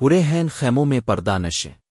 ہرے ہین خیموں میں پردہ نشیں۔